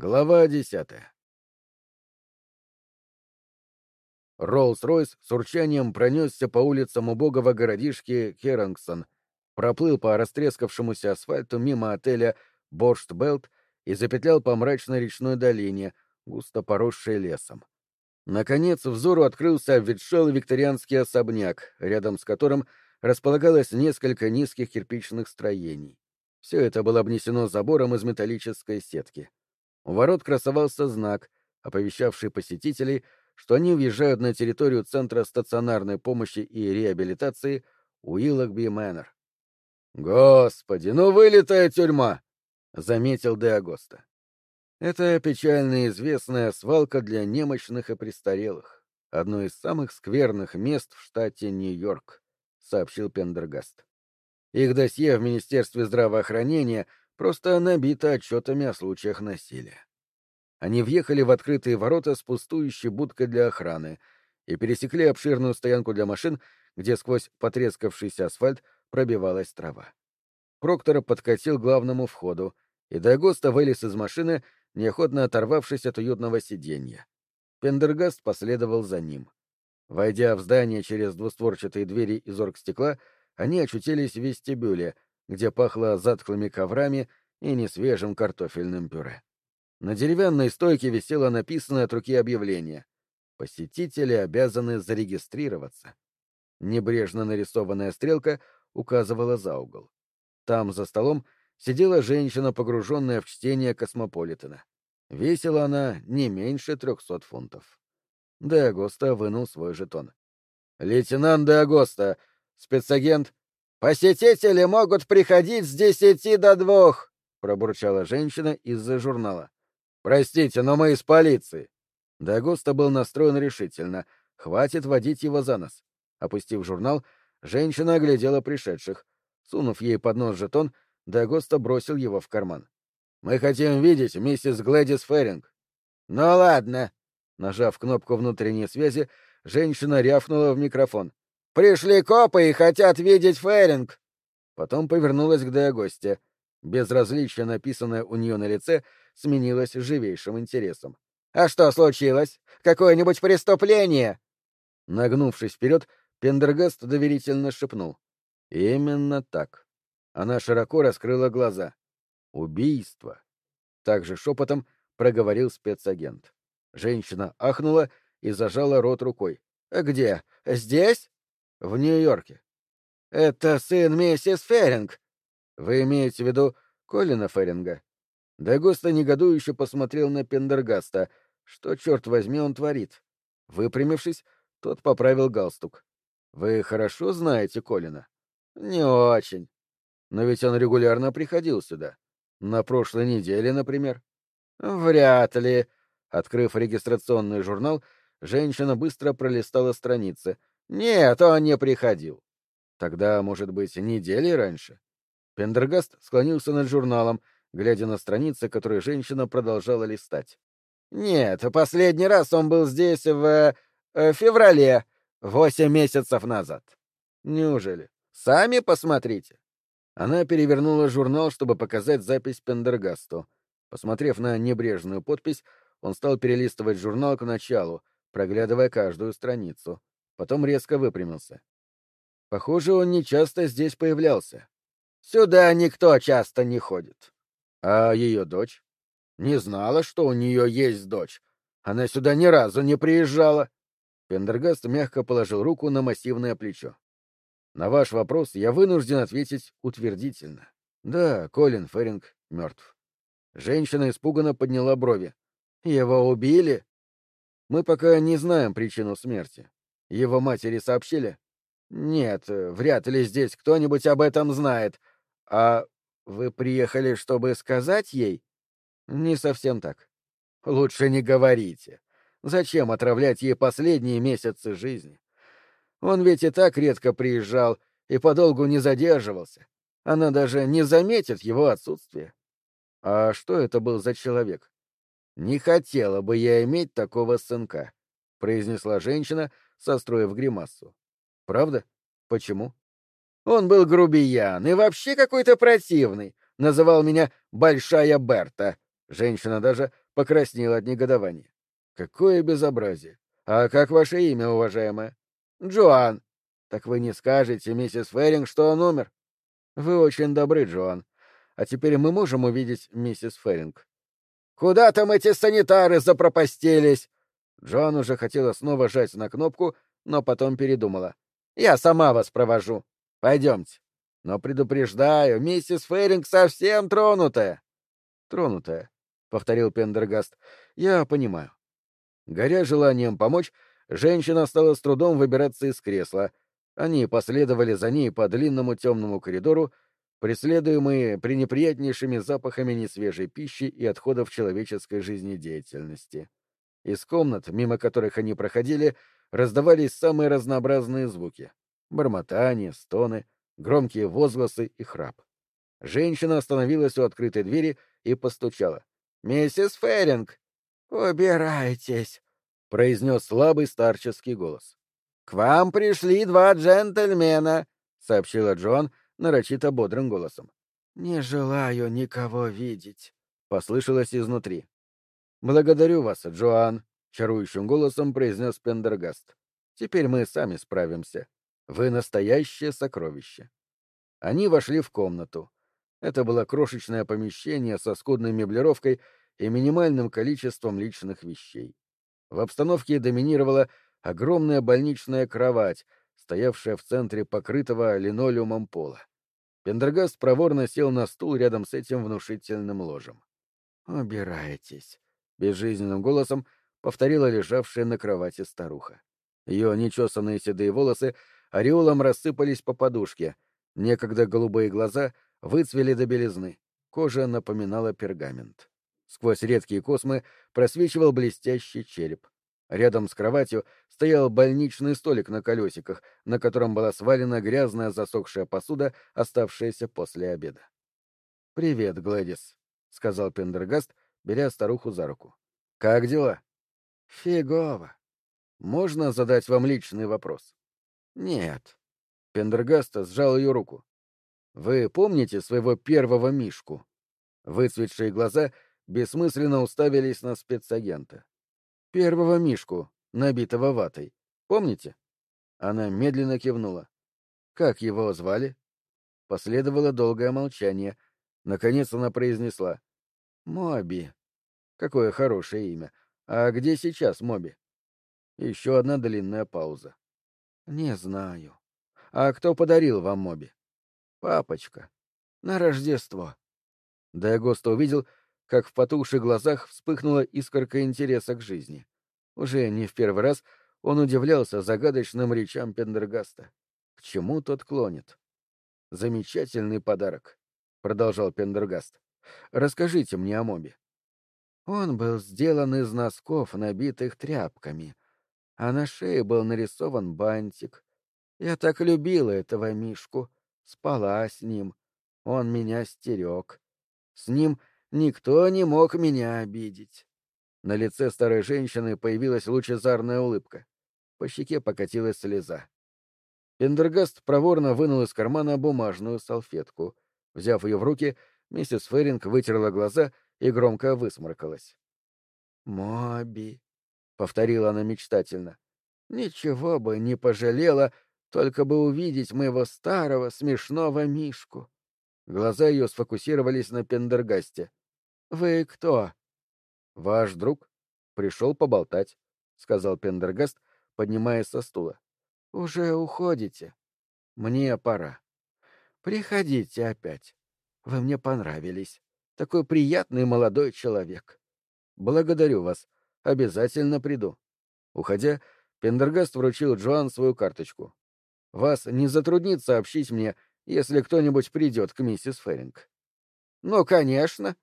Глава десятая Роллс-Ройс с урчанием пронесся по улицам убогого городишки Керангсон, проплыл по растрескавшемуся асфальту мимо отеля Борштбелт и запетлял по мрачной речной долине, густо поросшей лесом. Наконец взору открылся обветшалый викторианский особняк, рядом с которым располагалось несколько низких кирпичных строений. Все это было обнесено забором из металлической сетки. У ворот красовался знак, оповещавший посетителей, что они въезжают на территорию Центра стационарной помощи и реабилитации Уиллогби Мэннер. «Господи, ну вылитая тюрьма!» — заметил Де Агоста. Это печально известная свалка для немощных и престарелых, одно из самых скверных мест в штате Нью-Йорк, — сообщил Пендергаст. Их досье в Министерстве здравоохранения просто набито отчетами о случаях насилия. Они въехали в открытые ворота с пустующей будкой для охраны и пересекли обширную стоянку для машин, где сквозь потрескавшийся асфальт пробивалась трава. Проктор подкатил к главному входу, и Дагоста вылез из машины, неохотно оторвавшись от уютного сиденья. Пендергаст последовал за ним. Войдя в здание через двустворчатые двери из оргстекла, они очутились в вестибюле — где пахло затхлыми коврами и несвежим картофельным пюре. На деревянной стойке висело написанное от руки объявление. Посетители обязаны зарегистрироваться. Небрежно нарисованная стрелка указывала за угол. Там, за столом, сидела женщина, погруженная в чтение Космополитена. Весила она не меньше трехсот фунтов. Де вынул свой жетон. «Лейтенант Де спецагент «Посетители могут приходить с десяти до двух», — пробурчала женщина из-за журнала. «Простите, но мы из полиции». Дагоста был настроен решительно. Хватит водить его за нос. Опустив журнал, женщина оглядела пришедших. Сунув ей под нос жетон, Дагоста бросил его в карман. «Мы хотим видеть миссис Глэдис Ферринг». «Ну ладно». Нажав кнопку внутренней связи, женщина рявкнула в микрофон. Пришли копы и хотят видеть Феринг. Потом повернулась к Деогосте. Безразличие, написанное у нее на лице, сменилось живейшим интересом. «А что случилось? Какое-нибудь преступление?» Нагнувшись вперед, Пендергаст доверительно шепнул. «Именно так». Она широко раскрыла глаза. «Убийство!» Также шепотом проговорил спецагент. Женщина ахнула и зажала рот рукой. «Где? Здесь?» В Нью-Йорке. Это сын миссис Феринг. Вы имеете в виду Колина Феринга? Дагоста негодующе посмотрел на Пендергаста. Что, черт возьми, он творит? Выпрямившись, тот поправил галстук. Вы хорошо знаете Колина? Не очень. Но ведь он регулярно приходил сюда. На прошлой неделе, например. Вряд ли. Открыв регистрационный журнал, женщина быстро пролистала страницы — нет, он не приходил. Тогда, может быть, недели раньше? Пендергаст склонился над журналом, глядя на страницы, которые женщина продолжала листать. Нет, последний раз он был здесь в... в феврале, восемь месяцев назад. Неужели? Сами посмотрите. Она перевернула журнал, чтобы показать запись Пендергасту. Посмотрев на небрежную подпись, он стал перелистывать журнал к началу, проглядывая каждую страницу потом резко выпрямился. Похоже, он не часто здесь появлялся. Сюда никто часто не ходит. А ее дочь? Не знала, что у нее есть дочь. Она сюда ни разу не приезжала. Пендергаст мягко положил руку на массивное плечо. На ваш вопрос я вынужден ответить утвердительно. Да, Колин Феринг мертв. Женщина испуганно подняла брови. Его убили? Мы пока не знаем причину смерти. Его матери сообщили? Нет, вряд ли здесь кто-нибудь об этом знает. А вы приехали, чтобы сказать ей? Не совсем так. Лучше не говорите. Зачем отравлять ей последние месяцы жизни? Он ведь и так редко приезжал и подолгу не задерживался. Она даже не заметит его отсутствие. А что это был за человек? Не хотела бы я иметь такого сынка, произнесла женщина, состроив гримасу. «Правда? Почему?» «Он был грубиян и вообще какой-то противный. Называл меня «Большая Берта». Женщина даже покраснел от негодования. Какое безобразие! А как ваше имя, уважаемая? Джоан. Так вы не скажете, миссис Ферринг, что он умер? Вы очень добры, Джоан. А теперь мы можем увидеть миссис Ферринг. Куда там эти санитары запропастились? Джоан уже хотела снова жать на кнопку, но потом передумала. Я сама вас провожу. Пойдемте. Но предупреждаю, миссис Ферринг совсем тронутая. Тронутая, — повторил Пендергаст. Я понимаю. Горя желанием помочь, женщина стала с трудом выбираться из кресла. Они последовали за ней по длинному темному коридору, преследуемые пренеприятнейшими запахами несвежей пищи и отходов человеческой жизнедеятельности. Из комнат, мимо которых они проходили, раздавались самые разнообразные звуки — бормотание, стоны, громкие возгласы и храп. Женщина остановилась у открытой двери и постучала. «Миссис Ферринг!» «Убирайтесь!» — произнес слабый старческий голос. «К вам пришли два джентльмена!» — сообщила Джон нарочито бодрым голосом. «Не желаю никого видеть», — послышалось изнутри. «Благодарю вас, Джоан», — чарующим голосом произнес Пендергаст. «Теперь мы сами справимся. Вы настоящее сокровище». Они вошли в комнату. Это было крошечное помещение со скудной меблировкой и минимальным количеством личных вещей. В обстановке доминировала огромная больничная кровать, стоявшая в центре покрытого линолеумом пола. Пендергаст проворно сел на стул рядом с этим внушительным ложем. «Убирайтесь», — безжизненным голосом повторила лежавшая на кровати старуха. Ее нечесанные седые волосы ореолом рассыпались по подушке, некогда голубые глаза выцвели до белизны, кожа напоминала пергамент. Сквозь редкие космы просвечивал блестящий череп. Рядом с кроватью стоял больничный столик на колесиках, на котором была свалена грязная засохшая посуда, оставшаяся после обеда. «Привет, Глэдис», — сказал Пендергаст, беря старуху за руку. «Как дела?» «Фигово. Можно задать вам личный вопрос?» «Нет». Пендергаст сжал ее руку. «Вы помните своего первого Мишку?» Выцветшие глаза бессмысленно уставились на спецагента. Первого Мишку, набитого ватой. Помните? Она медленно кивнула. Как его звали? Последовало долгое молчание. Наконец она произнесла. Моби. Какое хорошее имя. А где сейчас Моби? Еще одна длинная пауза. Не знаю. А кто подарил вам Моби? Папочка. На Рождество. Дагоста увидел, как в потухших глазах вспыхнула искорка интереса к жизни. Уже не в первый раз он удивлялся загадочным речам Пендергаста. К чему тот клонит? «Замечательный подарок», — продолжал Пендергаст. «Расскажите мне о мобе». Он был сделан из носков, набитых тряпками, а на шее был нарисован бантик. Я так любила этого Мишку, спала с ним. Он меня стерег. С ним Никто не мог меня обидеть. На лице старой женщины появилась лучезарная улыбка. По щеке покатилась слеза. Пендергаст проворно вынул из кармана бумажную салфетку. Взяв ее в руки, миссис Ферринг вытерла глаза и громко высморкалась. «Моби», — повторила она мечтательно, — «ничего бы не пожалела, только бы увидеть моего старого смешного Мишку». Глаза ее сфокусировались на Пендергасте. «Вы кто?» «Ваш друг. Пришел поболтать», — сказал Пендергаст, поднимаясь со стула. «Уже уходите. Мне пора. Приходите опять. Вы мне понравились. Такой приятный молодой человек. Благодарю вас. Обязательно приду». Уходя, Пендергаст вручил Джоан свою карточку. «Вас не затруднит сообщить мне, если кто-нибудь придет к миссис Ферринг». «Ну, конечно»,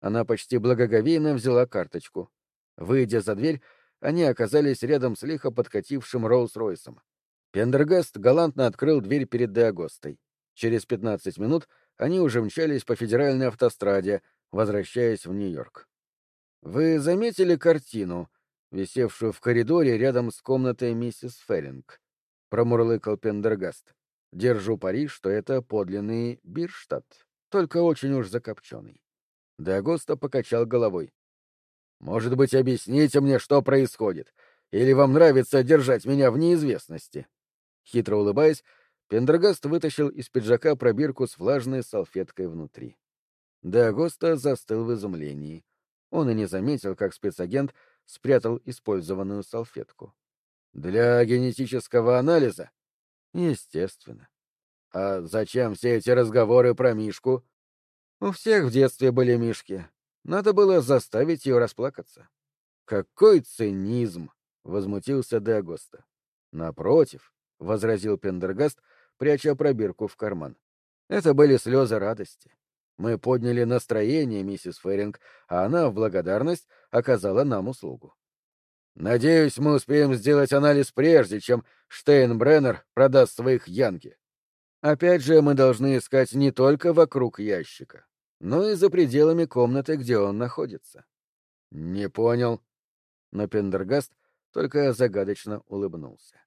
она почти благоговейно взяла карточку. Выйдя за дверь, они оказались рядом с лихо подкатившим Роллс-Ройсом. Пендергаст галантно открыл дверь перед Деагостой. Через пятнадцать минут они уже мчались по федеральной автостраде, возвращаясь в Нью-Йорк. «Вы заметили картину, висевшую в коридоре рядом с комнатой миссис Ферринг?» — промурлыкал Пендергаст. «Держу пари, что это подлинный Бирштадт, только очень уж закопченный. Дагоста покачал головой. Может быть, объясните мне, что происходит? Или вам нравится держать меня в неизвестности?» Хитро улыбаясь, Пендергаст вытащил из пиджака пробирку с влажной салфеткой внутри. Деагоста застыл в изумлении. Он и не заметил, как спецагент спрятал использованную салфетку. «Для генетического анализа?» «Естественно. А зачем все эти разговоры про Мишку?» «У всех в детстве были Мишки. Надо было заставить ее расплакаться». «Какой цинизм!» — возмутился Деагоста. «Напротив», — возразил Пендергаст, пряча пробирку в карман. «Это были слезы радости. Мы подняли настроение миссис Феринг, а она в благодарность оказала нам услугу. Надеюсь, мы успеем сделать анализ прежде, чем Штейнбреннер продаст своих янки. Опять же, мы должны искать не только вокруг ящика, но и за пределами комнаты, где он находится. Не понял. Но Пендергаст только загадочно улыбнулся.